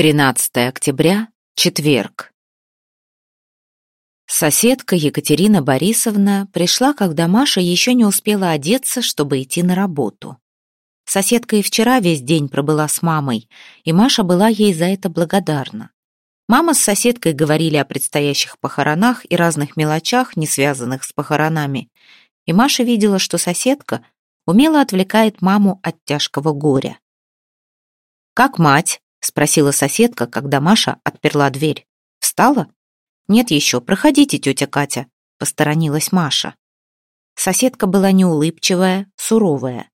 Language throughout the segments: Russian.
13 октября, четверг. Соседка Екатерина Борисовна пришла, когда Маша еще не успела одеться, чтобы идти на работу. Соседка и вчера весь день пробыла с мамой, и Маша была ей за это благодарна. Мама с соседкой говорили о предстоящих похоронах и разных мелочах, не связанных с похоронами, и Маша видела, что соседка умело отвлекает маму от тяжкого горя. «Как мать?» — спросила соседка, когда Маша отперла дверь. «Встала?» «Нет еще, проходите, тетя Катя», — посторонилась Маша. Соседка была неулыбчивая, суровая.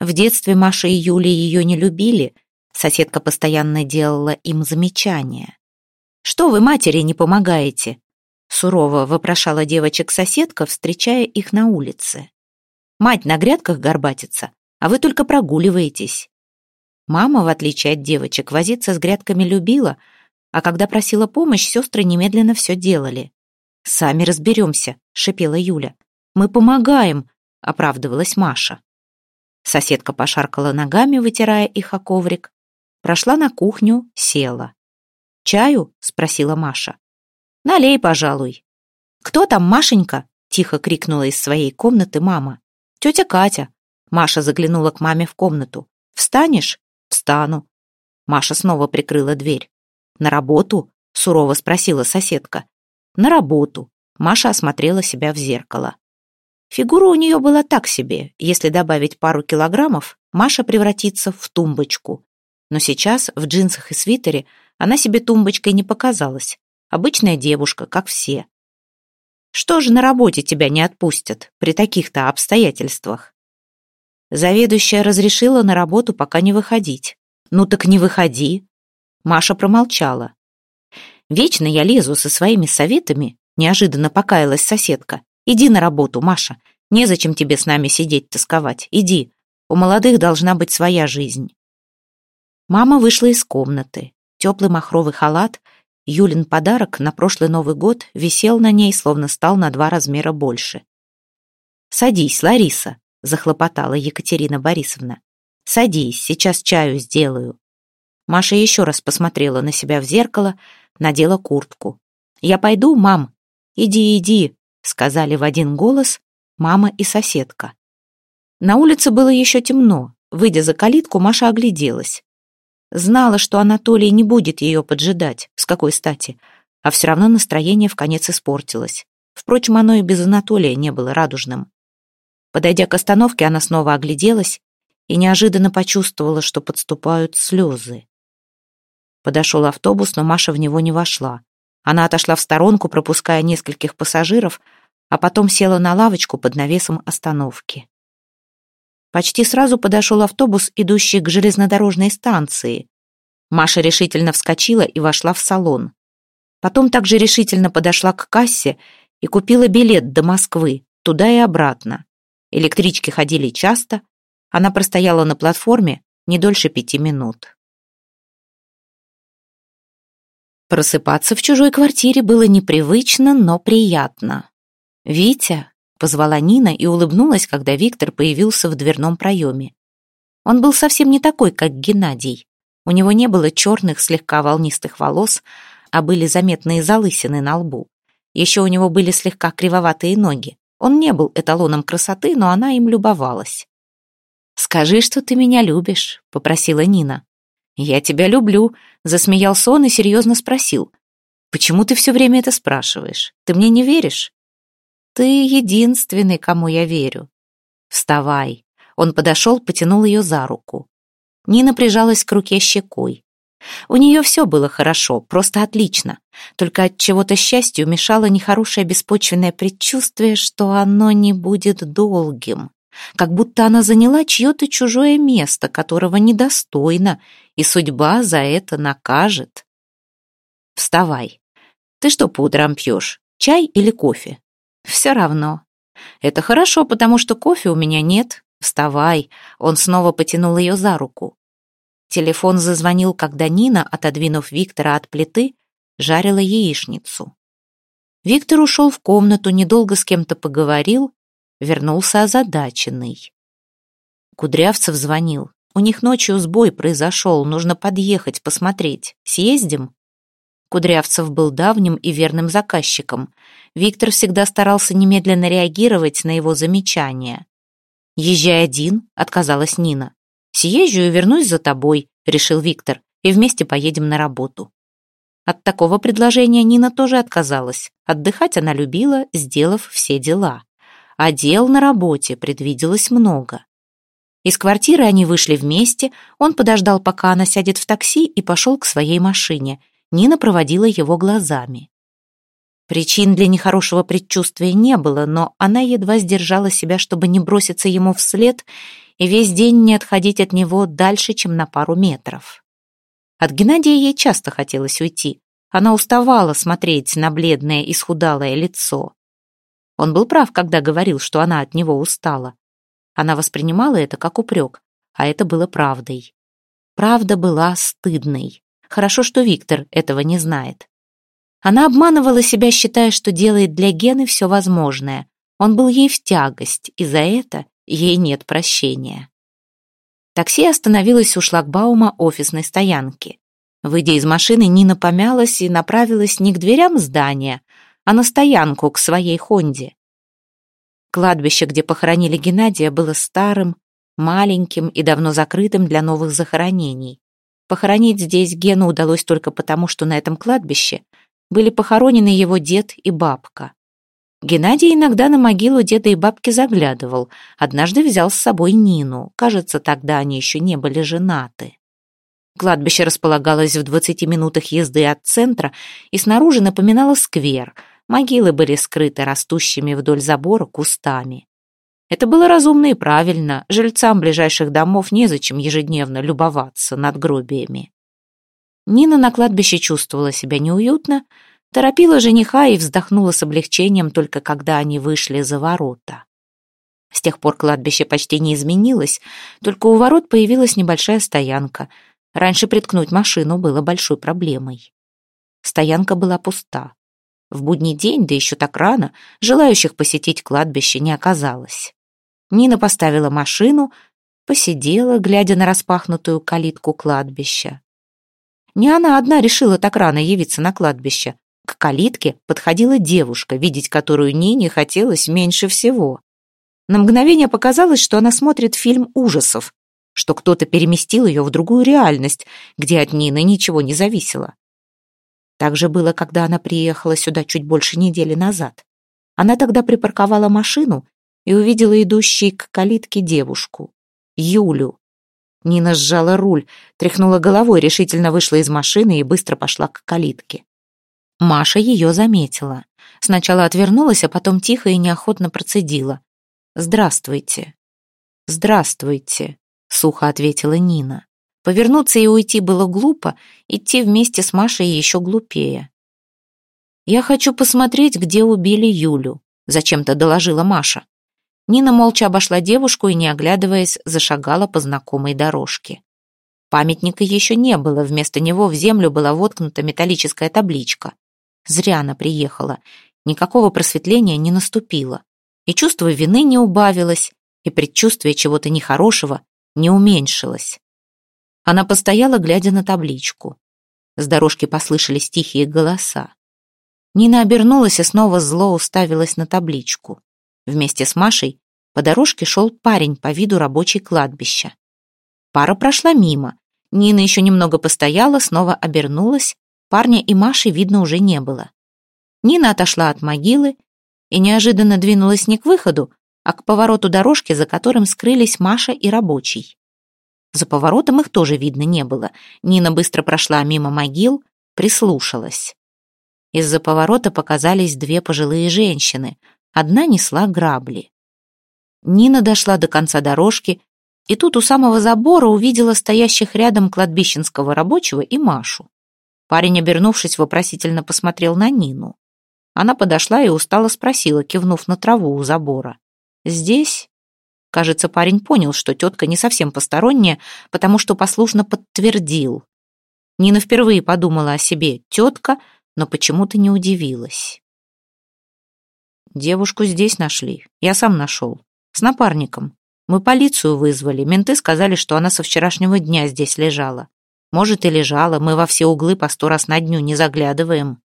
В детстве Маша и Юля ее не любили, соседка постоянно делала им замечания. «Что вы матери не помогаете?» Сурово вопрошала девочек соседка, встречая их на улице. «Мать на грядках горбатится, а вы только прогуливаетесь». Мама, в отличие от девочек, возиться с грядками любила, а когда просила помощь, сестры немедленно все делали. «Сами разберемся», — шипела Юля. «Мы помогаем», — оправдывалась Маша. Соседка пошаркала ногами, вытирая их о коврик. Прошла на кухню, села. «Чаю?» — спросила Маша. «Налей, пожалуй». «Кто там, Машенька?» — тихо крикнула из своей комнаты мама. «Тетя Катя». Маша заглянула к маме в комнату. «Встанешь?» «Встану». Маша снова прикрыла дверь. «На работу?» — сурово спросила соседка. «На работу». Маша осмотрела себя в зеркало. Фигура у нее была так себе. Если добавить пару килограммов, Маша превратится в тумбочку. Но сейчас, в джинсах и свитере, она себе тумбочкой не показалась. Обычная девушка, как все. Что же на работе тебя не отпустят при таких-то обстоятельствах? Заведующая разрешила на работу пока не выходить. «Ну так не выходи». Маша промолчала. «Вечно я лезу со своими советами», — неожиданно покаялась соседка. «Иди на работу, Маша. Незачем тебе с нами сидеть тосковать. Иди. У молодых должна быть своя жизнь». Мама вышла из комнаты. Теплый махровый халат, Юлин подарок на прошлый Новый год, висел на ней, словно стал на два размера больше. «Садись, Лариса», захлопотала Екатерина Борисовна. «Садись, сейчас чаю сделаю». Маша еще раз посмотрела на себя в зеркало, надела куртку. «Я пойду, мам?» «Иди, иди», — сказали в один голос мама и соседка. На улице было еще темно. Выйдя за калитку, Маша огляделась. Знала, что Анатолий не будет ее поджидать, с какой стати, а все равно настроение в конец испортилось. Впрочем, оно и без Анатолия не было радужным. Подойдя к остановке, она снова огляделась и неожиданно почувствовала, что подступают слезы. Подошел автобус, но Маша в него не вошла. Она отошла в сторонку, пропуская нескольких пассажиров, а потом села на лавочку под навесом остановки. Почти сразу подошел автобус, идущий к железнодорожной станции. Маша решительно вскочила и вошла в салон. Потом также решительно подошла к кассе и купила билет до Москвы, туда и обратно. Электрички ходили часто, она простояла на платформе не дольше пяти минут. Просыпаться в чужой квартире было непривычно, но приятно. «Витя», — позвала Нина и улыбнулась, когда Виктор появился в дверном проеме. Он был совсем не такой, как Геннадий. У него не было черных, слегка волнистых волос, а были заметные залысины на лбу. Еще у него были слегка кривоватые ноги. Он не был эталоном красоты, но она им любовалась. «Скажи, что ты меня любишь», — попросила Нина. «Я тебя люблю», — засмеялся он и серьезно спросил. «Почему ты все время это спрашиваешь? Ты мне не веришь?» «Ты единственный, кому я верю». «Вставай». Он подошел, потянул ее за руку. Нина прижалась к руке щекой. У нее все было хорошо, просто отлично. Только от чего-то счастью мешало нехорошее беспочвенное предчувствие, что оно не будет долгим. Как будто она заняла чье-то чужое место, которого недостойно, и судьба за это накажет. Вставай. Ты что по утрам пьешь, чай или кофе? Все равно. Это хорошо, потому что кофе у меня нет. Вставай. Он снова потянул ее за руку. Телефон зазвонил, когда Нина, отодвинув Виктора от плиты, жарила яичницу. Виктор ушел в комнату, недолго с кем-то поговорил, вернулся озадаченный. Кудрявцев звонил. У них ночью сбой произошел, нужно подъехать, посмотреть. Съездим?» Кудрявцев был давним и верным заказчиком. Виктор всегда старался немедленно реагировать на его замечания. «Езжай один», — отказалась Нина. «Съезжу и вернусь за тобой», — решил Виктор, «и вместе поедем на работу». От такого предложения Нина тоже отказалась. Отдыхать она любила, сделав все дела. А дел на работе предвиделось много. Из квартиры они вышли вместе, он подождал, пока она сядет в такси, и пошел к своей машине. Нина проводила его глазами. Причин для нехорошего предчувствия не было, но она едва сдержала себя, чтобы не броситься ему вслед и весь день не отходить от него дальше, чем на пару метров. От Геннадия ей часто хотелось уйти. Она уставала смотреть на бледное и схудалое лицо. Он был прав, когда говорил, что она от него устала. Она воспринимала это как упрек, а это было правдой. Правда была стыдной. Хорошо, что Виктор этого не знает. Она обманывала себя, считая, что делает для Гены все возможное. Он был ей в тягость, и за это ей нет прощения. Такси остановилось у шлагбаума офисной стоянки. Выйдя из машины, Нина помялась и направилась не к дверям здания, а на стоянку к своей Хонде. Кладбище, где похоронили Геннадия, было старым, маленьким и давно закрытым для новых захоронений. Похоронить здесь Гену удалось только потому, что на этом кладбище были похоронены его дед и бабка. Геннадий иногда на могилу деда и бабки заглядывал. Однажды взял с собой Нину. Кажется, тогда они еще не были женаты. Кладбище располагалось в 20 минутах езды от центра и снаружи напоминало сквер — Могилы были скрыты растущими вдоль забора кустами. Это было разумно и правильно. Жильцам ближайших домов незачем ежедневно любоваться над гробиями. Нина на кладбище чувствовала себя неуютно, торопила жениха и вздохнула с облегчением только когда они вышли за ворота. С тех пор кладбище почти не изменилось, только у ворот появилась небольшая стоянка. Раньше приткнуть машину было большой проблемой. Стоянка была пуста. В будний день, да еще так рано, желающих посетить кладбище не оказалось. Нина поставила машину, посидела, глядя на распахнутую калитку кладбища. Не она одна решила так рано явиться на кладбище. К калитке подходила девушка, видеть которую Нине хотелось меньше всего. На мгновение показалось, что она смотрит фильм ужасов, что кто-то переместил ее в другую реальность, где от Нины ничего не зависело. Так же было, когда она приехала сюда чуть больше недели назад. Она тогда припарковала машину и увидела идущей к калитке девушку, Юлю. Нина сжала руль, тряхнула головой, решительно вышла из машины и быстро пошла к калитке. Маша ее заметила. Сначала отвернулась, а потом тихо и неохотно процедила. «Здравствуйте». «Здравствуйте», — сухо ответила Нина. Повернуться и уйти было глупо, идти вместе с Машей еще глупее. «Я хочу посмотреть, где убили Юлю», — зачем-то доложила Маша. Нина молча обошла девушку и, не оглядываясь, зашагала по знакомой дорожке. Памятника еще не было, вместо него в землю была воткнута металлическая табличка. Зря она приехала, никакого просветления не наступило. И чувство вины не убавилось, и предчувствие чего-то нехорошего не уменьшилось. Она постояла, глядя на табличку. С дорожки послышались тихие голоса. Нина обернулась и снова зло уставилась на табличку. Вместе с Машей по дорожке шел парень по виду рабочий кладбища. Пара прошла мимо. Нина еще немного постояла, снова обернулась. Парня и Маши видно уже не было. Нина отошла от могилы и неожиданно двинулась не к выходу, а к повороту дорожки, за которым скрылись Маша и рабочий. За поворотом их тоже видно не было. Нина быстро прошла мимо могил, прислушалась. Из-за поворота показались две пожилые женщины. Одна несла грабли. Нина дошла до конца дорожки, и тут у самого забора увидела стоящих рядом кладбищенского рабочего и Машу. Парень, обернувшись, вопросительно посмотрел на Нину. Она подошла и устало спросила, кивнув на траву у забора. «Здесь Кажется, парень понял, что тетка не совсем посторонняя, потому что послушно подтвердил. Нина впервые подумала о себе тетка, но почему-то не удивилась. Девушку здесь нашли. Я сам нашел. С напарником. Мы полицию вызвали, менты сказали, что она со вчерашнего дня здесь лежала. Может, и лежала, мы во все углы по сто раз на дню не заглядываем.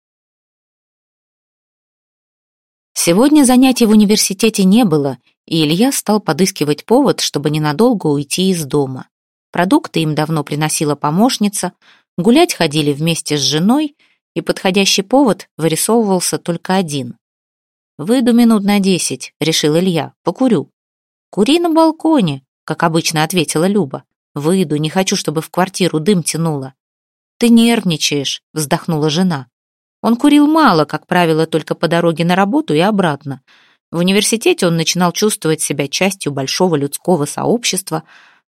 Сегодня занятий в университете не было, и Илья стал подыскивать повод, чтобы ненадолго уйти из дома. Продукты им давно приносила помощница, гулять ходили вместе с женой, и подходящий повод вырисовывался только один. «Выйду минут на десять», — решил Илья, — «покурю». «Кури на балконе», — как обычно ответила Люба. «Выйду, не хочу, чтобы в квартиру дым тянуло». «Ты нервничаешь», — вздохнула жена. Он курил мало, как правило, только по дороге на работу и обратно. В университете он начинал чувствовать себя частью большого людского сообщества,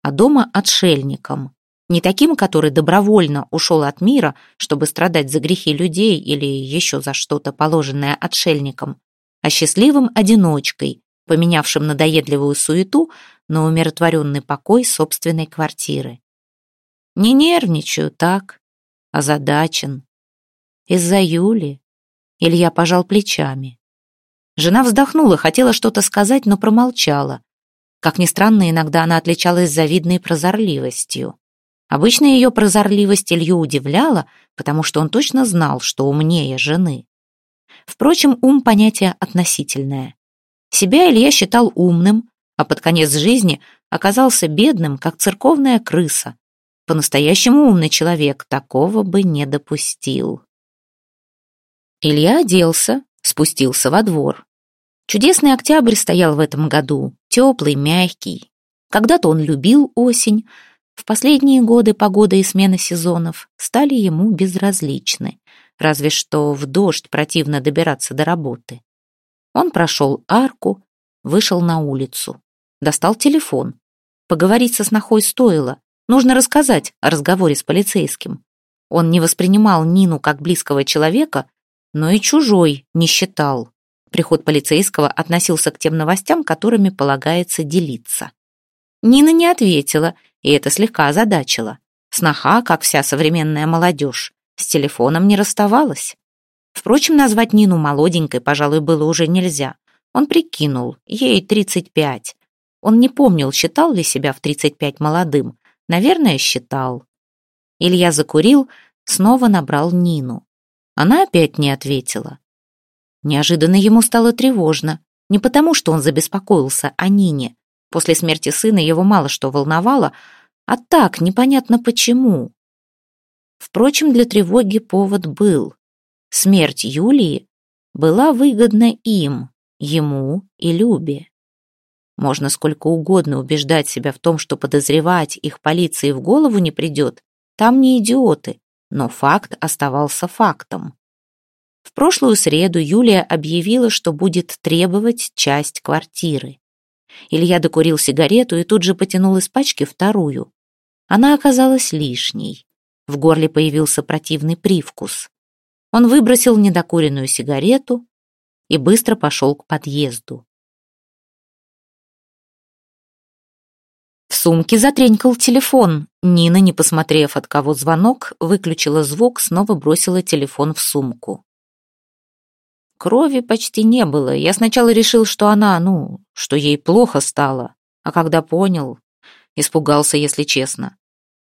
а дома — отшельником. Не таким, который добровольно ушел от мира, чтобы страдать за грехи людей или еще за что-то, положенное отшельником, а счастливым одиночкой, поменявшим надоедливую суету на умиротворенный покой собственной квартиры. Не нервничаю, так, озадачен, из-за Юли. Илья пожал плечами. Жена вздохнула, хотела что-то сказать, но промолчала. Как ни странно, иногда она отличалась завидной прозорливостью. Обычно ее прозорливость Илью удивляла, потому что он точно знал, что умнее жены. Впрочем, ум — понятие относительное. Себя Илья считал умным, а под конец жизни оказался бедным, как церковная крыса. По-настоящему умный человек такого бы не допустил. Илья оделся, спустился во двор. Чудесный октябрь стоял в этом году, теплый, мягкий. Когда-то он любил осень. В последние годы погода и смена сезонов стали ему безразличны, разве что в дождь противно добираться до работы. Он прошел арку, вышел на улицу, достал телефон. Поговорить со снохой стоило, нужно рассказать о разговоре с полицейским. Он не воспринимал Нину как близкого человека, но и чужой не считал. Приход полицейского относился к тем новостям, которыми полагается делиться. Нина не ответила, и это слегка озадачило. Сноха, как вся современная молодежь, с телефоном не расставалась. Впрочем, назвать Нину молоденькой, пожалуй, было уже нельзя. Он прикинул, ей 35. Он не помнил, считал ли себя в 35 молодым. Наверное, считал. Илья закурил, снова набрал Нину. Она опять не ответила. Неожиданно ему стало тревожно. Не потому, что он забеспокоился о Нине. После смерти сына его мало что волновало, а так, непонятно почему. Впрочем, для тревоги повод был. Смерть Юлии была выгодна им, ему и Любе. Можно сколько угодно убеждать себя в том, что подозревать их полиции в голову не придет. Там не идиоты но факт оставался фактом. В прошлую среду Юлия объявила, что будет требовать часть квартиры. Илья докурил сигарету и тут же потянул из пачки вторую. Она оказалась лишней. В горле появился противный привкус. Он выбросил недокуренную сигарету и быстро пошел к подъезду. В сумке затренькал телефон. Нина, не посмотрев, от кого звонок, выключила звук, снова бросила телефон в сумку. Крови почти не было. Я сначала решил, что она, ну, что ей плохо стало. А когда понял, испугался, если честно.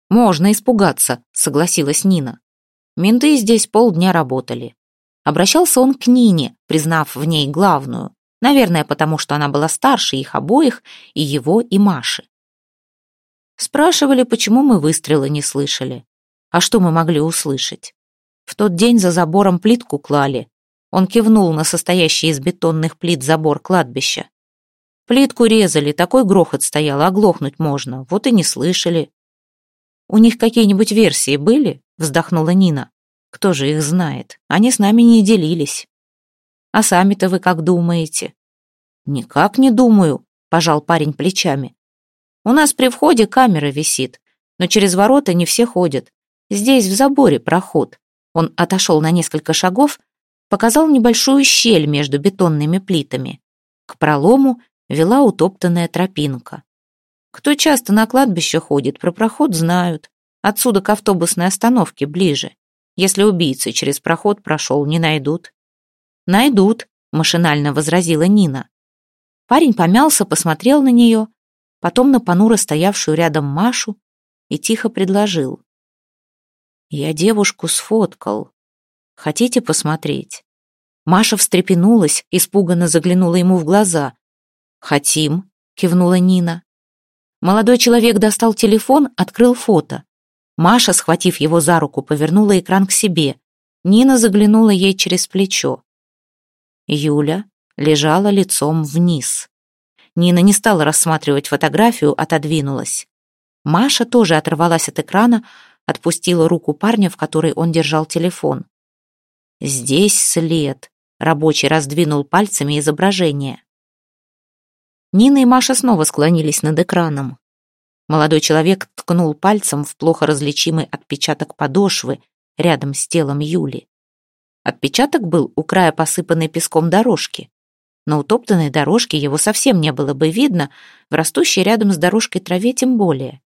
«Можно испугаться», — согласилась Нина. Менты здесь полдня работали. Обращался он к Нине, признав в ней главную. Наверное, потому что она была старше их обоих, и его, и Маши. Спрашивали, почему мы выстрела не слышали. А что мы могли услышать? В тот день за забором плитку клали. Он кивнул на состоящий из бетонных плит забор кладбища. Плитку резали, такой грохот стоял, оглохнуть можно, вот и не слышали. «У них какие-нибудь версии были?» — вздохнула Нина. «Кто же их знает? Они с нами не делились». «А сами-то вы как думаете?» «Никак не думаю», — пожал парень плечами. У нас при входе камера висит, но через ворота не все ходят. Здесь в заборе проход. Он отошел на несколько шагов, показал небольшую щель между бетонными плитами. К пролому вела утоптанная тропинка. Кто часто на кладбище ходит, про проход знают. Отсюда к автобусной остановке ближе. Если убийцы через проход прошел, не найдут. «Найдут», — машинально возразила Нина. Парень помялся, посмотрел на нее, потом на понуро стоявшую рядом Машу и тихо предложил. «Я девушку сфоткал. Хотите посмотреть?» Маша встрепенулась, испуганно заглянула ему в глаза. «Хотим», — кивнула Нина. Молодой человек достал телефон, открыл фото. Маша, схватив его за руку, повернула экран к себе. Нина заглянула ей через плечо. Юля лежала лицом вниз. Нина не стала рассматривать фотографию, отодвинулась. Маша тоже оторвалась от экрана, отпустила руку парня, в которой он держал телефон. «Здесь след», — рабочий раздвинул пальцами изображение. Нина и Маша снова склонились над экраном. Молодой человек ткнул пальцем в плохо различимый отпечаток подошвы рядом с телом Юли. Отпечаток был у края посыпанной песком дорожки. На утоптанной дорожке его совсем не было бы видно, в растущей рядом с дорожкой траве тем более.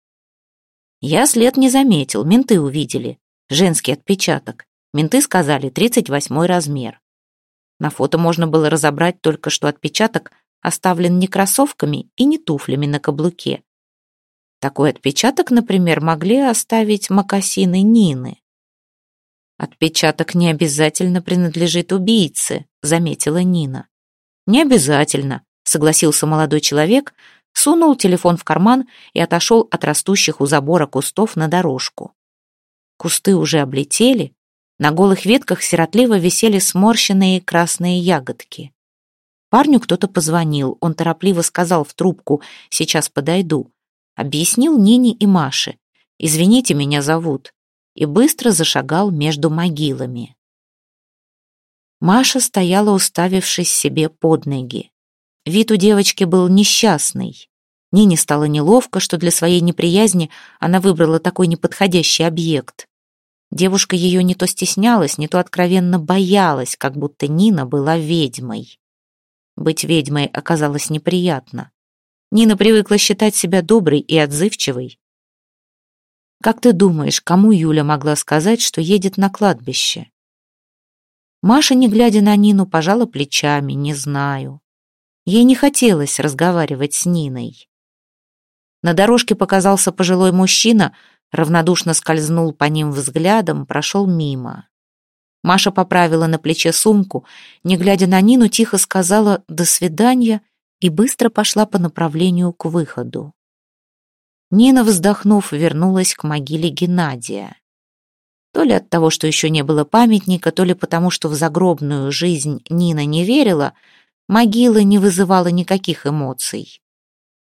Я след не заметил, менты увидели. Женский отпечаток. Менты сказали 38 размер. На фото можно было разобрать только, что отпечаток оставлен не кроссовками и не туфлями на каблуке. Такой отпечаток, например, могли оставить мокасины Нины. «Отпечаток не обязательно принадлежит убийце», — заметила Нина. «Не обязательно», — согласился молодой человек, сунул телефон в карман и отошел от растущих у забора кустов на дорожку. Кусты уже облетели, на голых ветках сиротливо висели сморщенные красные ягодки. Парню кто-то позвонил, он торопливо сказал в трубку «Сейчас подойду». Объяснил Нине и Маше «Извините, меня зовут» и быстро зашагал между могилами. Маша стояла, уставившись себе под ноги. Вид у девочки был несчастный. Нине стало неловко, что для своей неприязни она выбрала такой неподходящий объект. Девушка ее не то стеснялась, не то откровенно боялась, как будто Нина была ведьмой. Быть ведьмой оказалось неприятно. Нина привыкла считать себя доброй и отзывчивой. «Как ты думаешь, кому Юля могла сказать, что едет на кладбище?» Маша, не глядя на Нину, пожала плечами, не знаю. Ей не хотелось разговаривать с Ниной. На дорожке показался пожилой мужчина, равнодушно скользнул по ним взглядом, прошел мимо. Маша поправила на плече сумку, не глядя на Нину, тихо сказала «до свидания» и быстро пошла по направлению к выходу. Нина, вздохнув, вернулась к могиле Геннадия. То ли от того, что еще не было памятника, то ли потому, что в загробную жизнь Нина не верила, могила не вызывала никаких эмоций.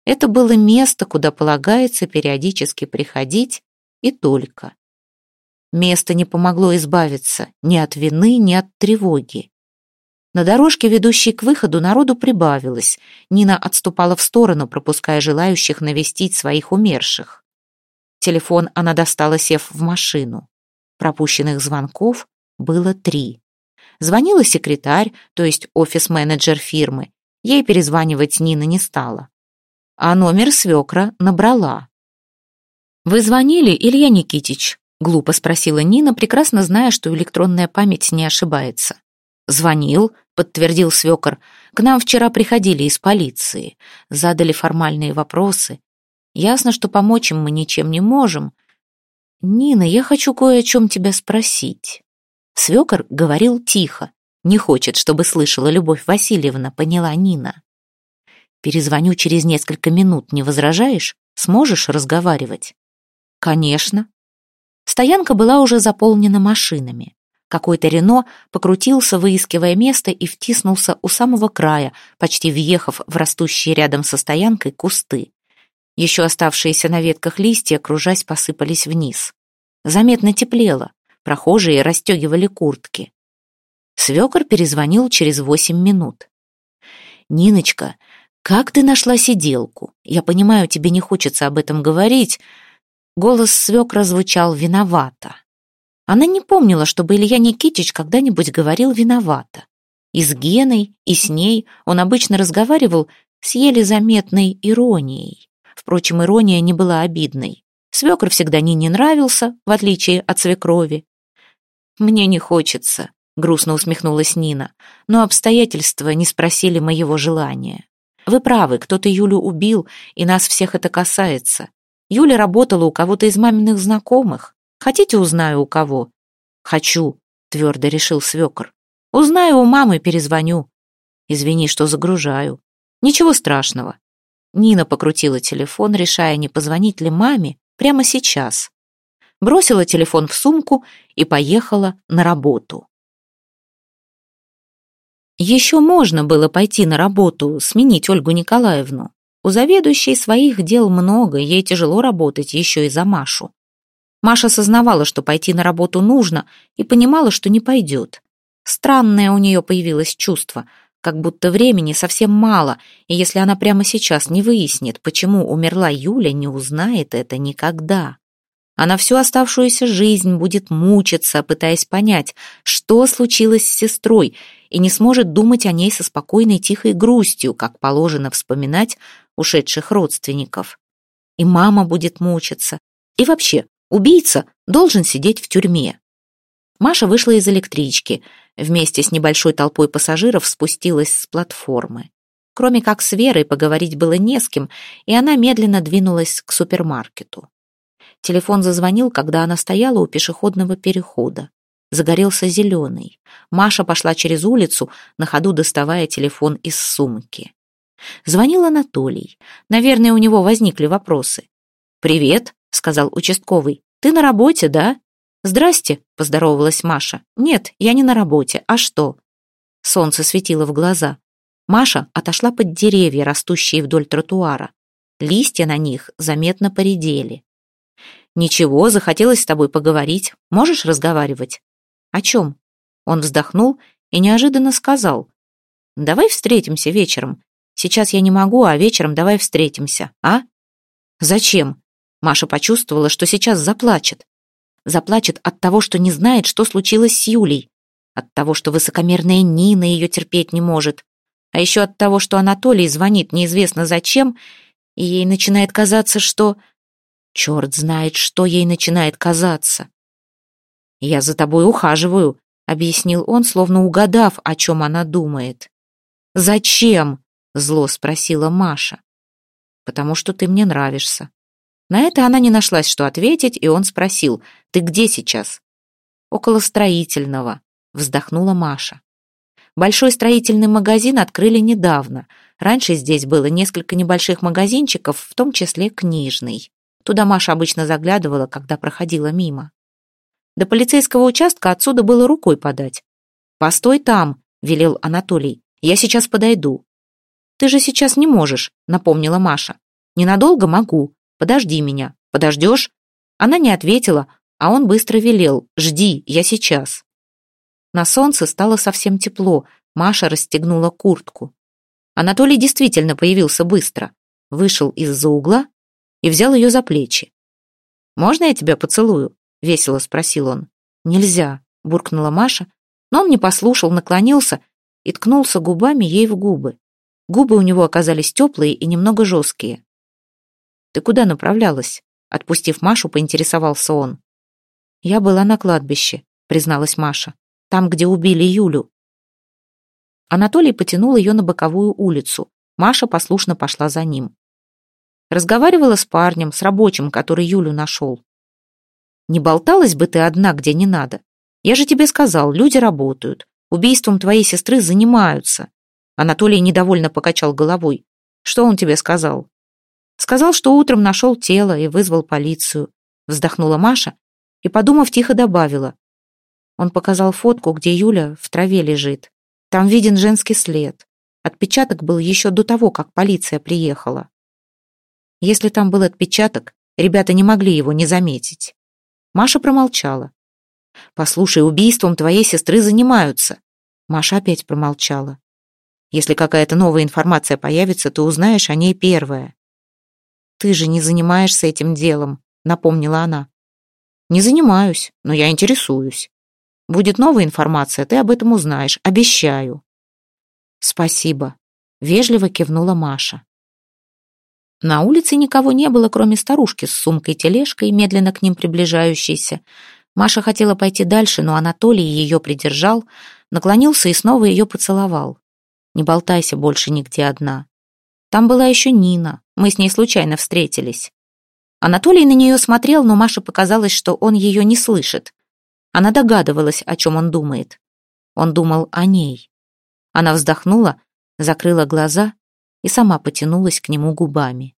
Это было место, куда полагается периодически приходить, и только. Место не помогло избавиться ни от вины, ни от тревоги. На дорожке, ведущей к выходу, народу прибавилось. Нина отступала в сторону, пропуская желающих навестить своих умерших. Телефон она достала, сев в машину. Пропущенных звонков было три. Звонила секретарь, то есть офис-менеджер фирмы. Ей перезванивать Нина не стала. А номер свекра набрала. «Вы звонили, Илья Никитич?» Глупо спросила Нина, прекрасно зная, что электронная память не ошибается. «Звонил», — подтвердил свекор. «К нам вчера приходили из полиции. Задали формальные вопросы. Ясно, что помочь им мы ничем не можем. Нина, я хочу кое о чем тебя спросить». Свекор говорил тихо. Не хочет, чтобы слышала Любовь Васильевна, поняла Нина. «Перезвоню через несколько минут, не возражаешь? Сможешь разговаривать?» «Конечно», Стоянка была уже заполнена машинами. Какой-то Рено покрутился, выискивая место, и втиснулся у самого края, почти въехав в растущие рядом со стоянкой кусты. Еще оставшиеся на ветках листья, кружась, посыпались вниз. Заметно теплело, прохожие расстегивали куртки. Свекор перезвонил через восемь минут. «Ниночка, как ты нашла сиделку? Я понимаю, тебе не хочется об этом говорить, Голос свекра звучал виновато. Она не помнила, чтобы Илья Никитич когда-нибудь говорил «виновата». И с Геной, и с ней он обычно разговаривал с еле заметной иронией. Впрочем, ирония не была обидной. Свекр всегда не нравился, в отличие от свекрови. «Мне не хочется», — грустно усмехнулась Нина, «но обстоятельства не спросили моего желания. Вы правы, кто-то Юлю убил, и нас всех это касается. Юля работала у кого-то из маминых знакомых. Хотите, узнаю, у кого?» «Хочу», — твердо решил свекор. «Узнаю у мамы, перезвоню». «Извини, что загружаю». «Ничего страшного». Нина покрутила телефон, решая, не позвонить ли маме прямо сейчас. Бросила телефон в сумку и поехала на работу. Еще можно было пойти на работу, сменить Ольгу Николаевну. У заведующей своих дел много, ей тяжело работать еще и за Машу. Маша сознавала, что пойти на работу нужно, и понимала, что не пойдет. Странное у нее появилось чувство, как будто времени совсем мало, и если она прямо сейчас не выяснит, почему умерла Юля, не узнает это никогда. Она всю оставшуюся жизнь будет мучиться, пытаясь понять, что случилось с сестрой, и не сможет думать о ней со спокойной тихой грустью, как положено вспоминать ушедших родственников. И мама будет мучиться. И вообще, убийца должен сидеть в тюрьме. Маша вышла из электрички. Вместе с небольшой толпой пассажиров спустилась с платформы. Кроме как с Верой поговорить было не с кем, и она медленно двинулась к супермаркету. Телефон зазвонил, когда она стояла у пешеходного перехода. Загорелся зеленый. Маша пошла через улицу, на ходу доставая телефон из сумки. Звонил Анатолий. Наверное, у него возникли вопросы. «Привет», — сказал участковый. «Ты на работе, да?» «Здрасте», — поздоровалась Маша. «Нет, я не на работе. А что?» Солнце светило в глаза. Маша отошла под деревья, растущие вдоль тротуара. Листья на них заметно поредели. «Ничего, захотелось с тобой поговорить. Можешь разговаривать?» «О чем?» Он вздохнул и неожиданно сказал. «Давай встретимся вечером. Сейчас я не могу, а вечером давай встретимся, а?» «Зачем?» Маша почувствовала, что сейчас заплачет. Заплачет от того, что не знает, что случилось с Юлей. От того, что высокомерная Нина ее терпеть не может. А еще от того, что Анатолий звонит неизвестно зачем, и ей начинает казаться, что... Черт знает, что ей начинает казаться. «Я за тобой ухаживаю», — объяснил он, словно угадав, о чем она думает. «Зачем?» Зло спросила Маша. «Потому что ты мне нравишься». На это она не нашлась, что ответить, и он спросил, «Ты где сейчас?» «Около строительного», — вздохнула Маша. Большой строительный магазин открыли недавно. Раньше здесь было несколько небольших магазинчиков, в том числе книжный. Туда Маша обычно заглядывала, когда проходила мимо. До полицейского участка отсюда было рукой подать. «Постой там», — велел Анатолий, — «я сейчас подойду». «Ты же сейчас не можешь», — напомнила Маша. «Ненадолго могу. Подожди меня. Подождешь?» Она не ответила, а он быстро велел. «Жди, я сейчас». На солнце стало совсем тепло. Маша расстегнула куртку. Анатолий действительно появился быстро. Вышел из-за угла и взял ее за плечи. «Можно я тебя поцелую?» — весело спросил он. «Нельзя», — буркнула Маша, но он не послушал, наклонился и ткнулся губами ей в губы. Губы у него оказались теплые и немного жесткие. «Ты куда направлялась?» Отпустив Машу, поинтересовался он. «Я была на кладбище», — призналась Маша. «Там, где убили Юлю». Анатолий потянул ее на боковую улицу. Маша послушно пошла за ним. Разговаривала с парнем, с рабочим, который Юлю нашел. «Не болталась бы ты одна, где не надо? Я же тебе сказал, люди работают. Убийством твоей сестры занимаются. Анатолий недовольно покачал головой. «Что он тебе сказал?» «Сказал, что утром нашел тело и вызвал полицию», вздохнула Маша и, подумав, тихо добавила. Он показал фотку, где Юля в траве лежит. Там виден женский след. Отпечаток был еще до того, как полиция приехала. Если там был отпечаток, ребята не могли его не заметить. Маша промолчала. «Послушай, убийством твоей сестры занимаются». Маша опять промолчала. Если какая-то новая информация появится, ты узнаешь о ней первая. Ты же не занимаешься этим делом, напомнила она. Не занимаюсь, но я интересуюсь. Будет новая информация, ты об этом узнаешь, обещаю. Спасибо, вежливо кивнула Маша. На улице никого не было, кроме старушки с сумкой-тележкой, медленно к ним приближающейся. Маша хотела пойти дальше, но Анатолий ее придержал, наклонился и снова ее поцеловал. Не болтайся больше нигде одна. Там была еще Нина. Мы с ней случайно встретились. Анатолий на нее смотрел, но Маше показалось, что он ее не слышит. Она догадывалась, о чем он думает. Он думал о ней. Она вздохнула, закрыла глаза и сама потянулась к нему губами.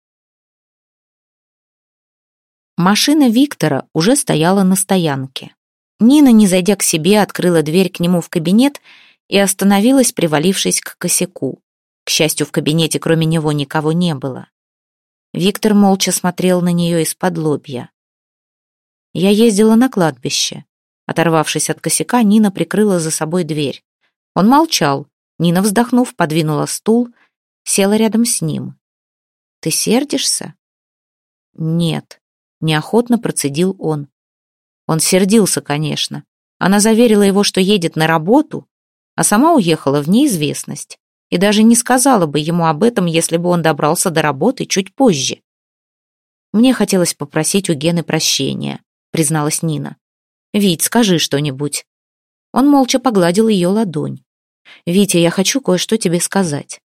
Машина Виктора уже стояла на стоянке. Нина, не зайдя к себе, открыла дверь к нему в кабинет и остановилась, привалившись к косяку. К счастью, в кабинете кроме него никого не было. Виктор молча смотрел на нее из-под лобья. «Я ездила на кладбище». Оторвавшись от косяка, Нина прикрыла за собой дверь. Он молчал. Нина, вздохнув, подвинула стул, села рядом с ним. «Ты сердишься?» «Нет», — неохотно процедил он. Он сердился, конечно. Она заверила его, что едет на работу, а сама уехала в неизвестность и даже не сказала бы ему об этом, если бы он добрался до работы чуть позже. «Мне хотелось попросить у Гены прощения», — призналась Нина. «Вить, скажи что-нибудь». Он молча погладил ее ладонь. «Витя, я хочу кое-что тебе сказать».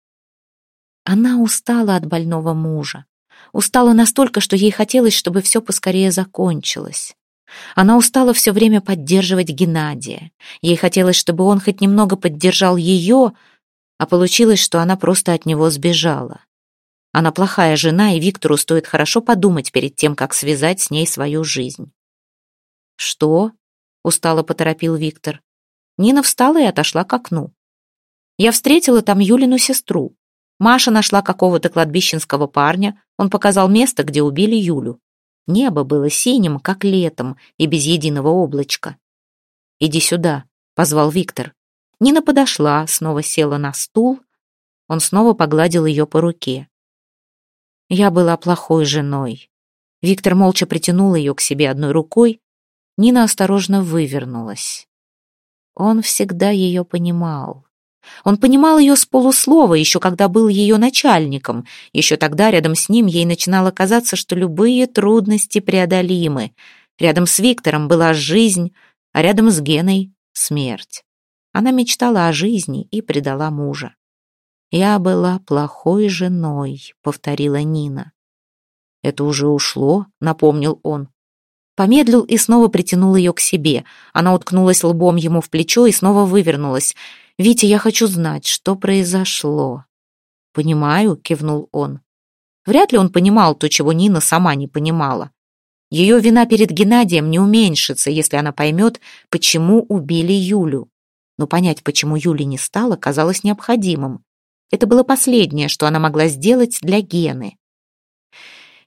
Она устала от больного мужа. Устала настолько, что ей хотелось, чтобы все поскорее закончилось. Она устала все время поддерживать Геннадия. Ей хотелось, чтобы он хоть немного поддержал ее, а получилось, что она просто от него сбежала. Она плохая жена, и Виктору стоит хорошо подумать перед тем, как связать с ней свою жизнь. «Что?» — устало поторопил Виктор. Нина встала и отошла к окну. «Я встретила там Юлину сестру. Маша нашла какого-то кладбищенского парня, он показал место, где убили Юлю. Небо было синим, как летом, и без единого облачка. «Иди сюда», — позвал Виктор. Нина подошла, снова села на стул. Он снова погладил ее по руке. Я была плохой женой. Виктор молча притянул ее к себе одной рукой. Нина осторожно вывернулась. Он всегда ее понимал. Он понимал ее с полуслова, еще когда был ее начальником. Еще тогда рядом с ним ей начинало казаться, что любые трудности преодолимы. Рядом с Виктором была жизнь, а рядом с Геной — смерть. Она мечтала о жизни и предала мужа. «Я была плохой женой», — повторила Нина. «Это уже ушло», — напомнил он. Помедлил и снова притянул ее к себе. Она уткнулась лбом ему в плечо и снова вывернулась. «Витя, я хочу знать, что произошло». «Понимаю», — кивнул он. Вряд ли он понимал то, чего Нина сама не понимала. Ее вина перед Геннадием не уменьшится, если она поймет, почему убили Юлю но понять, почему Юли не стало, казалось необходимым. Это было последнее, что она могла сделать для Гены.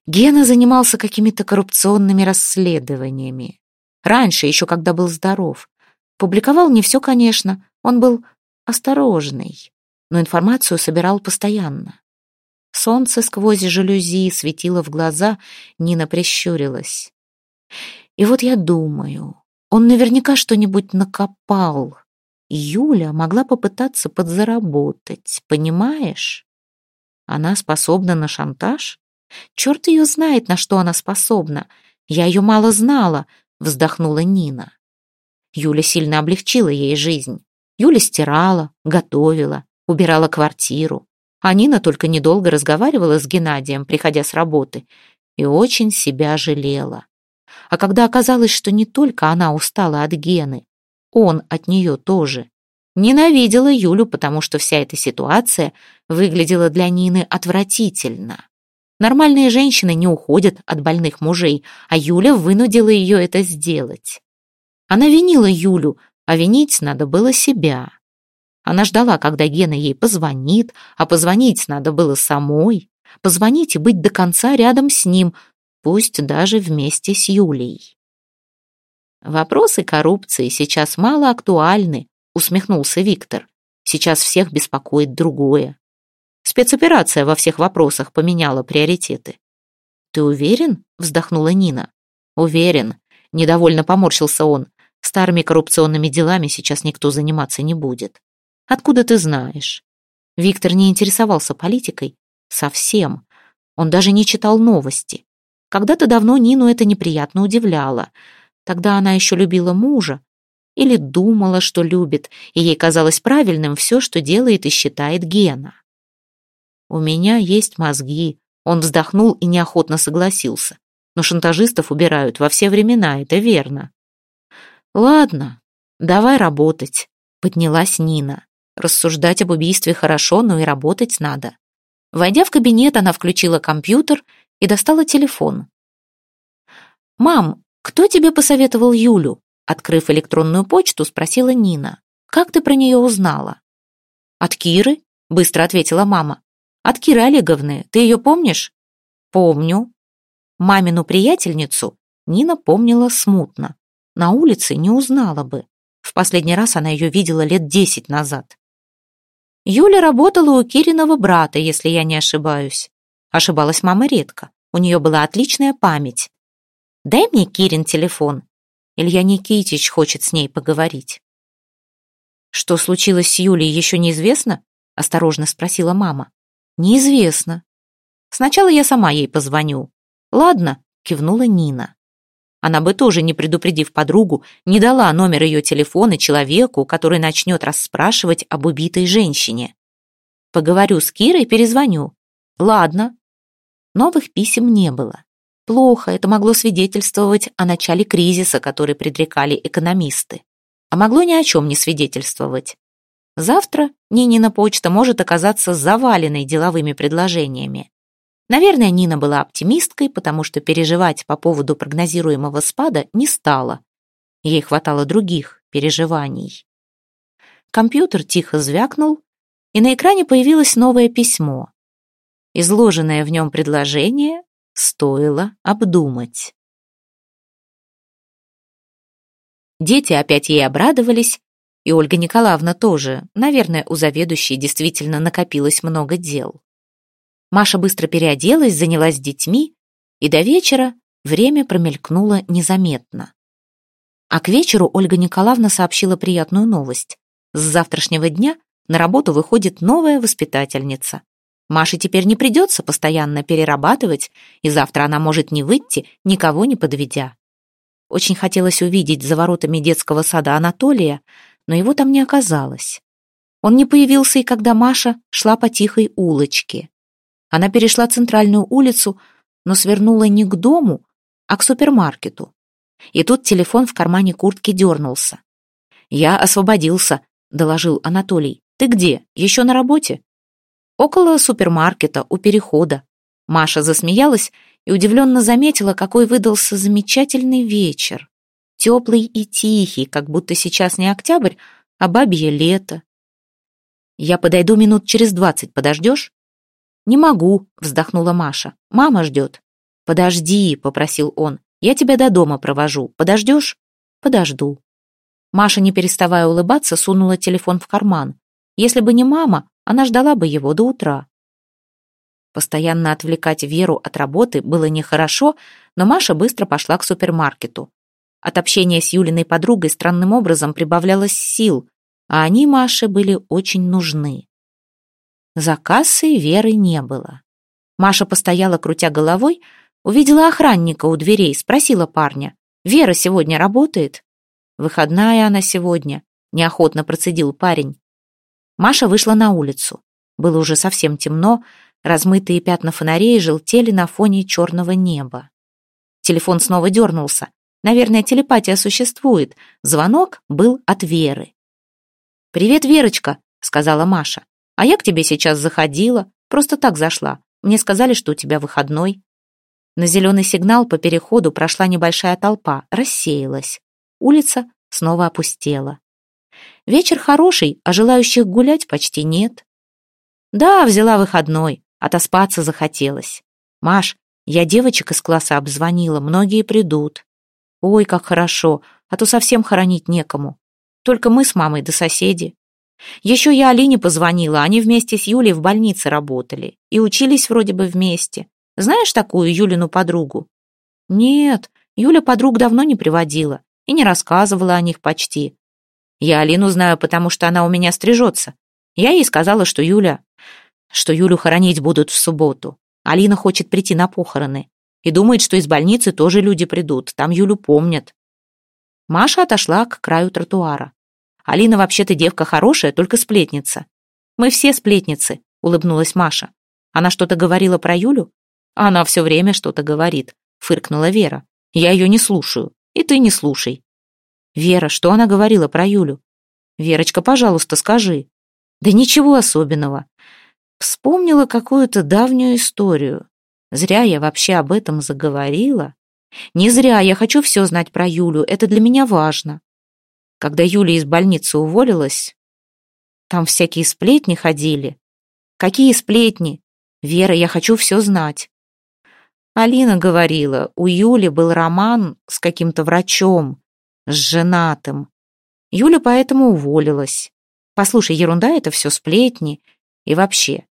Гена занимался какими-то коррупционными расследованиями. Раньше, еще когда был здоров. Публиковал не все, конечно, он был осторожный, но информацию собирал постоянно. Солнце сквозь жалюзи светило в глаза, Нина прищурилась. И вот я думаю, он наверняка что-нибудь накопал, Юля могла попытаться подзаработать, понимаешь? Она способна на шантаж? Черт ее знает, на что она способна. Я ее мало знала, вздохнула Нина. Юля сильно облегчила ей жизнь. Юля стирала, готовила, убирала квартиру. А Нина только недолго разговаривала с Геннадием, приходя с работы, и очень себя жалела. А когда оказалось, что не только она устала от Гены, он от нее тоже. Ненавидела Юлю, потому что вся эта ситуация выглядела для Нины отвратительно. Нормальные женщины не уходят от больных мужей, а Юля вынудила ее это сделать. Она винила Юлю, а винить надо было себя. Она ждала, когда Гена ей позвонит, а позвонить надо было самой. Позвонить и быть до конца рядом с ним, пусть даже вместе с Юлей. Вопросы коррупции сейчас мало актуальны, усмехнулся Виктор. Сейчас всех беспокоит другое. Спецоперация во всех вопросах поменяла приоритеты. Ты уверен? вздохнула Нина. Уверен, недовольно поморщился он. Старыми коррупционными делами сейчас никто заниматься не будет. Откуда ты знаешь? Виктор не интересовался политикой совсем. Он даже не читал новости. Когда-то давно Нину это неприятно удивляло. Тогда она еще любила мужа, или думала, что любит, и ей казалось правильным все, что делает и считает Гена. У меня есть мозги. Он вздохнул и неохотно согласился. Но шантажистов убирают во все времена, это верно. Ладно, давай работать, поднялась Нина. Рассуждать об убийстве хорошо, но и работать надо. Войдя в кабинет, она включила компьютер и достала телефон. «Мам, кто тебе посоветовал Юлю?» Открыв электронную почту, спросила Нина. «Как ты про нее узнала?» «От Киры?» — быстро ответила мама. «От Киры Олеговны. Ты ее помнишь?» «Помню». Мамину приятельницу Нина помнила смутно. На улице не узнала бы. В последний раз она ее видела лет десять назад. Юля работала у Кириного брата, если я не ошибаюсь. Ошибалась мама редко. У нее была отличная память. «Дай мне Кирин телефон». Илья Никитич хочет с ней поговорить. «Что случилось с Юлей, еще неизвестно?» — осторожно спросила мама. «Неизвестно. Сначала я сама ей позвоню». «Ладно», — кивнула Нина. Она бы тоже, не предупредив подругу, не дала номер ее телефона человеку, который начнет расспрашивать об убитой женщине. Поговорю с Кирой, перезвоню. Ладно. Новых писем не было. Плохо, это могло свидетельствовать о начале кризиса, который предрекали экономисты. А могло ни о чем не свидетельствовать. Завтра Нинина почта может оказаться заваленной деловыми предложениями. Наверное, Нина была оптимисткой, потому что переживать по поводу прогнозируемого спада не стала. Ей хватало других переживаний. Компьютер тихо звякнул, и на экране появилось новое письмо. Изложенное в нем предложение стоило обдумать. Дети опять ей обрадовались, и Ольга Николаевна тоже. Наверное, у заведующей действительно накопилось много дел. Маша быстро переоделась, занялась детьми, и до вечера время промелькнуло незаметно. А к вечеру Ольга Николаевна сообщила приятную новость. С завтрашнего дня на работу выходит новая воспитательница. Маше теперь не придется постоянно перерабатывать, и завтра она может не выйти, никого не подведя. Очень хотелось увидеть за воротами детского сада Анатолия, но его там не оказалось. Он не появился и когда Маша шла по тихой улочке. Она перешла центральную улицу, но свернула не к дому, а к супермаркету. И тут телефон в кармане куртки дернулся. «Я освободился», — доложил Анатолий. «Ты где? Еще на работе?» «Около супермаркета, у перехода». Маша засмеялась и удивленно заметила, какой выдался замечательный вечер. Теплый и тихий, как будто сейчас не октябрь, а бабье лето. «Я подойду минут через двадцать, подождешь?» «Не могу», — вздохнула Маша. «Мама ждет». «Подожди», — попросил он. «Я тебя до дома провожу. Подождешь?» «Подожду». Маша, не переставая улыбаться, сунула телефон в карман. Если бы не мама, она ждала бы его до утра. Постоянно отвлекать Веру от работы было нехорошо, но Маша быстро пошла к супермаркету. От общения с Юлиной подругой странным образом прибавлялось сил, а они Маше были очень нужны. За кассой Веры не было. Маша постояла, крутя головой, увидела охранника у дверей, спросила парня. «Вера сегодня работает?» «Выходная она сегодня», — неохотно процедил парень. Маша вышла на улицу. Было уже совсем темно, размытые пятна фонарей желтели на фоне черного неба. Телефон снова дернулся. Наверное, телепатия существует. Звонок был от Веры. «Привет, Верочка», — сказала Маша. А я к тебе сейчас заходила, просто так зашла. Мне сказали, что у тебя выходной. На зеленый сигнал по переходу прошла небольшая толпа, рассеялась. Улица снова опустела. Вечер хороший, а желающих гулять почти нет. Да, взяла выходной, отоспаться захотелось. Маш, я девочек из класса обзвонила, многие придут. Ой, как хорошо, а то совсем хоронить некому. Только мы с мамой да соседи. Еще я Алине позвонила, они вместе с Юлей в больнице работали. И учились вроде бы вместе. Знаешь такую Юлину подругу? Нет, Юля подруг давно не приводила и не рассказывала о них почти. Я Алину знаю, потому что она у меня стрижется. Я ей сказала, что Юля... что Юлю хоронить будут в субботу. Алина хочет прийти на похороны. И думает, что из больницы тоже люди придут, там Юлю помнят. Маша отошла к краю тротуара. Алина вообще-то девка хорошая, только сплетница. Мы все сплетницы, улыбнулась Маша. Она что-то говорила про Юлю? Она все время что-то говорит, фыркнула Вера. Я ее не слушаю, и ты не слушай. Вера, что она говорила про Юлю? Верочка, пожалуйста, скажи. Да ничего особенного. Вспомнила какую-то давнюю историю. Зря я вообще об этом заговорила. Не зря, я хочу все знать про Юлю, это для меня важно. Когда Юля из больницы уволилась, там всякие сплетни ходили. Какие сплетни? Вера, я хочу все знать. Алина говорила, у Юли был роман с каким-то врачом, с женатым. Юля поэтому уволилась. Послушай, ерунда это все сплетни. И вообще,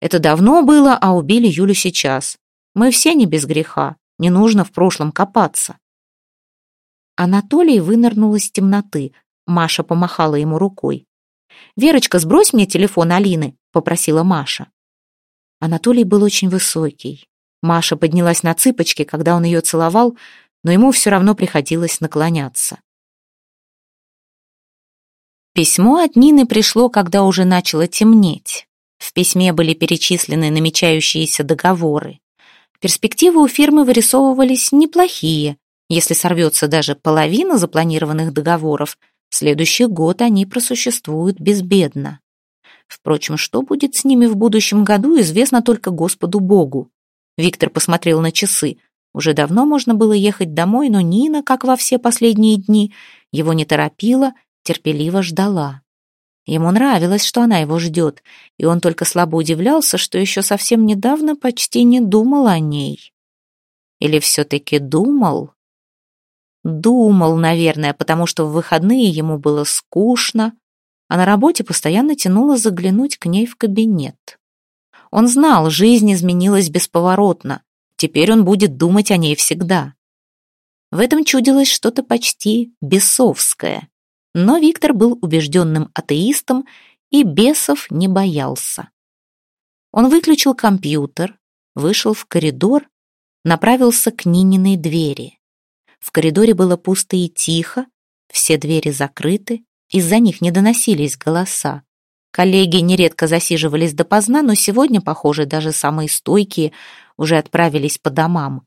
это давно было, а убили Юлю сейчас. Мы все не без греха, не нужно в прошлом копаться. Анатолий вынырнул из темноты. Маша помахала ему рукой. «Верочка, сбрось мне телефон Алины», — попросила Маша. Анатолий был очень высокий. Маша поднялась на цыпочки, когда он ее целовал, но ему все равно приходилось наклоняться. Письмо от Нины пришло, когда уже начало темнеть. В письме были перечислены намечающиеся договоры. Перспективы у фирмы вырисовывались неплохие. Если сорвется даже половина запланированных договоров, следующий год они просуществуют безбедно. Впрочем, что будет с ними в будущем году, известно только Господу Богу. Виктор посмотрел на часы. Уже давно можно было ехать домой, но Нина, как во все последние дни, его не торопила, терпеливо ждала. Ему нравилось, что она его ждет, и он только слабо удивлялся, что еще совсем недавно почти не думал о ней. Или все-таки думал? Думал, наверное, потому что в выходные ему было скучно, а на работе постоянно тянуло заглянуть к ней в кабинет. Он знал, жизнь изменилась бесповоротно, теперь он будет думать о ней всегда. В этом чудилось что-то почти бесовское. Но Виктор был убежденным атеистом и бесов не боялся. Он выключил компьютер, вышел в коридор, направился к Нининой двери. В коридоре было пусто и тихо, все двери закрыты, из-за них не доносились голоса. Коллеги нередко засиживались допоздна, но сегодня, похоже, даже самые стойкие уже отправились по домам.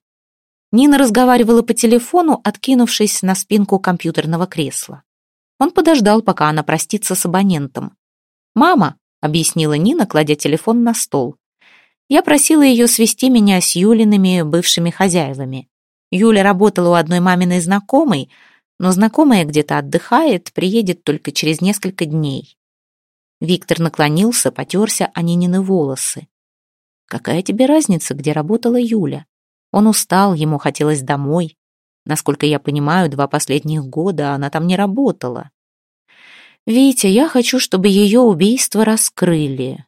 Нина разговаривала по телефону, откинувшись на спинку компьютерного кресла. Он подождал, пока она простится с абонентом. «Мама», — объяснила Нина, кладя телефон на стол. «Я просила ее свести меня с Юлиными бывшими хозяевами. Юля работала у одной маминой знакомой, но знакомая где-то отдыхает, приедет только через несколько дней». Виктор наклонился, потерся о Нинины волосы. «Какая тебе разница, где работала Юля? Он устал, ему хотелось домой. Насколько я понимаю, два последних года она там не работала. Витя, я хочу, чтобы ее убийство раскрыли.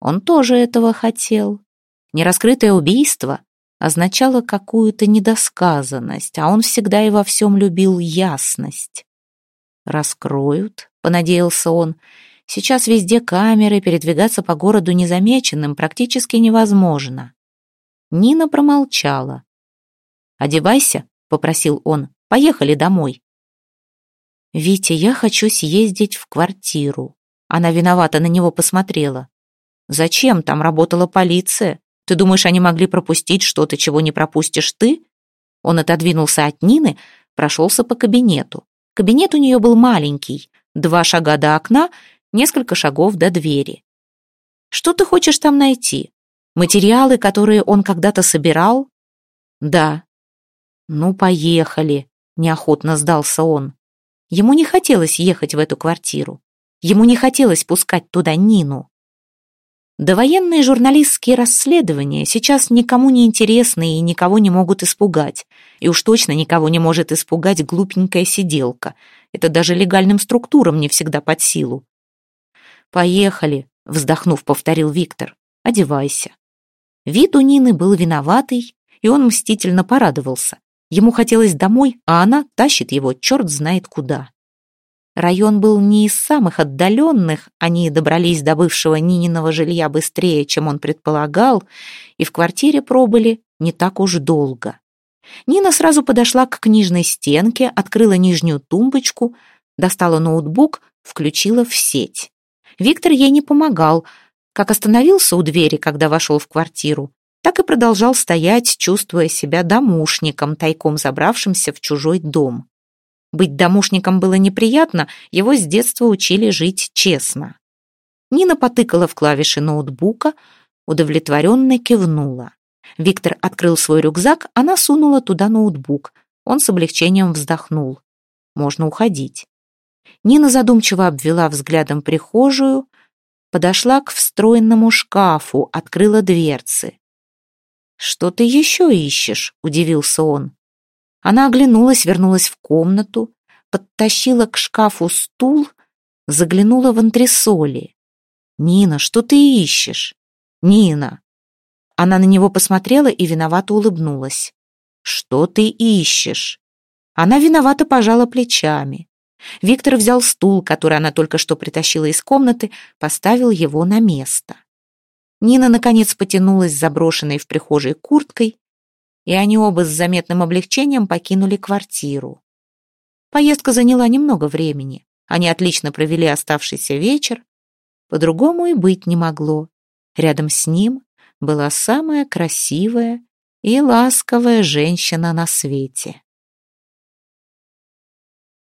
Он тоже этого хотел. Нераскрытое убийство означало какую-то недосказанность, а он всегда и во всем любил ясность. «Раскроют», — понадеялся он. «Сейчас везде камеры, передвигаться по городу незамеченным практически невозможно». Нина промолчала. «Одевайся», — попросил он. «Поехали домой». «Витя, я хочу съездить в квартиру». Она виновата на него посмотрела. «Зачем? Там работала полиция. Ты думаешь, они могли пропустить что-то, чего не пропустишь ты?» Он отодвинулся от Нины, прошелся по кабинету. Кабинет у нее был маленький. Два шага до окна, несколько шагов до двери. «Что ты хочешь там найти? Материалы, которые он когда-то собирал?» «Да», «Ну, поехали», — неохотно сдался он. Ему не хотелось ехать в эту квартиру. Ему не хотелось пускать туда Нину. Довоенные журналистские расследования сейчас никому не интересны и никого не могут испугать. И уж точно никого не может испугать глупенькая сиделка. Это даже легальным структурам не всегда под силу. «Поехали», — вздохнув, повторил Виктор. «Одевайся». Вид у Нины был виноватый, и он мстительно порадовался. Ему хотелось домой, а она тащит его черт знает куда. Район был не из самых отдаленных, они добрались до бывшего Нининого жилья быстрее, чем он предполагал, и в квартире пробыли не так уж долго. Нина сразу подошла к книжной стенке, открыла нижнюю тумбочку, достала ноутбук, включила в сеть. Виктор ей не помогал. Как остановился у двери, когда вошел в квартиру, так и продолжал стоять, чувствуя себя домушником, тайком забравшимся в чужой дом. Быть домушником было неприятно, его с детства учили жить честно. Нина потыкала в клавиши ноутбука, удовлетворенно кивнула. Виктор открыл свой рюкзак, она сунула туда ноутбук. Он с облегчением вздохнул. Можно уходить. Нина задумчиво обвела взглядом прихожую, подошла к встроенному шкафу, открыла дверцы. «Что ты еще ищешь?» — удивился он. Она оглянулась, вернулась в комнату, подтащила к шкафу стул, заглянула в антресоли. «Нина, что ты ищешь?» «Нина!» Она на него посмотрела и виновато улыбнулась. «Что ты ищешь?» Она виновато пожала плечами. Виктор взял стул, который она только что притащила из комнаты, поставил его на место. Нина, наконец, потянулась заброшенной в прихожей курткой, и они оба с заметным облегчением покинули квартиру. Поездка заняла немного времени. Они отлично провели оставшийся вечер. По-другому и быть не могло. Рядом с ним была самая красивая и ласковая женщина на свете.